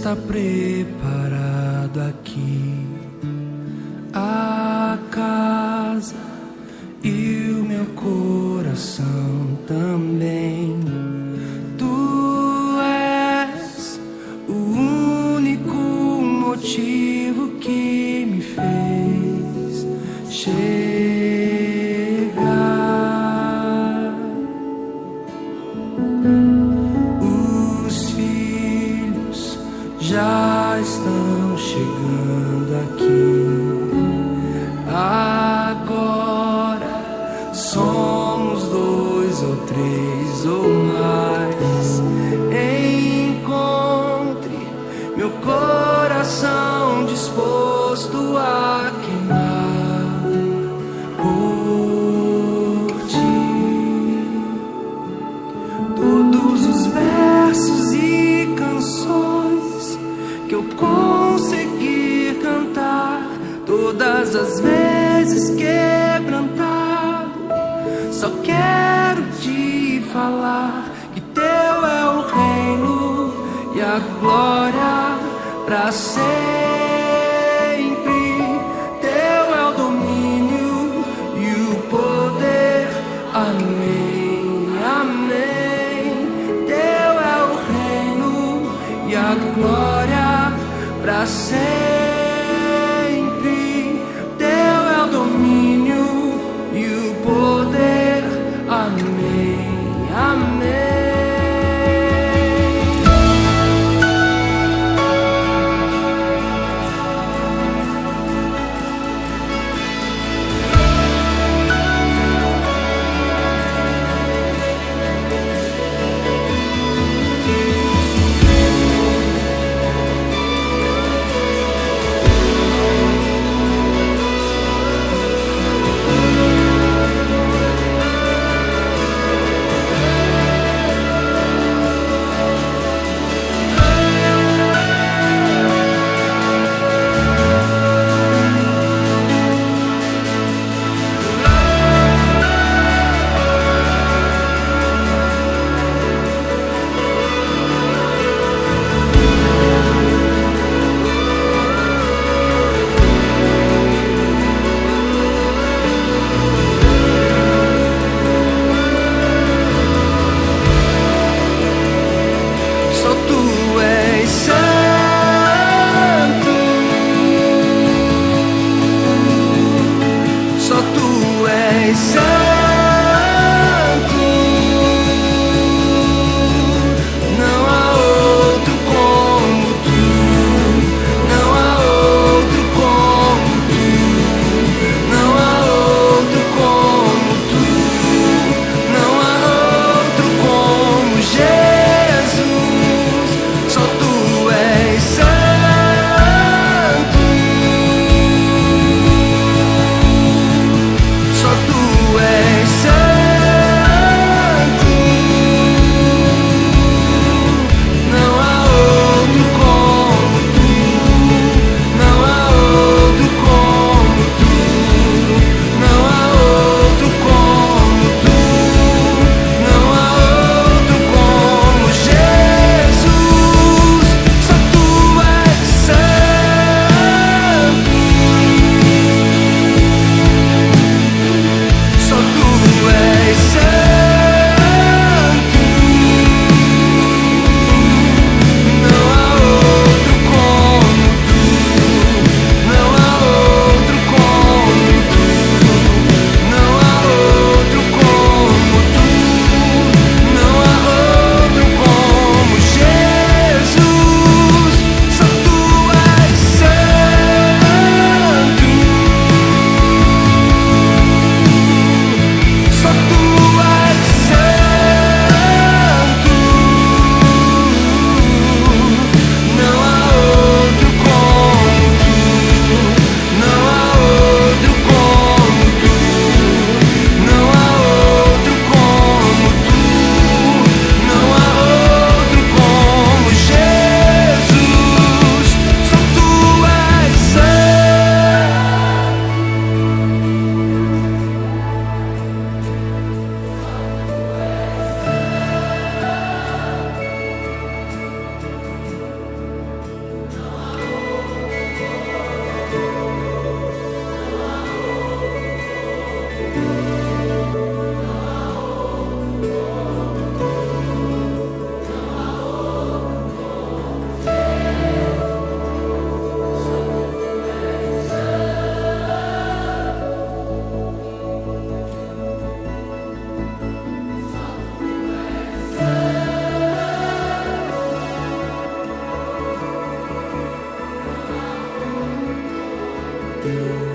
está preparado aqui. Estão chegando aqui. Agora somos dois ou três ou mais. Todas as vezes quebrantado, só quero te falar que teu é o reino e a glória para sempre. Teu é o domínio e o poder. Amém, amém. Teu é o reino e a glória para sempre. missão. you.